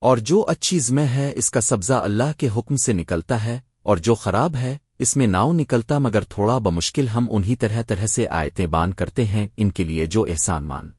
اور جو اچھی زمیں ہے، اس کا سبزہ اللہ کے حکم سے نکلتا ہے، اور جو خراب ہے، اس میں ناؤ نکلتا مگر تھوڑا بمشکل ہم انہی طرح طرح سے آیتیں بان کرتے ہیں، ان کے لیے جو احسان مان۔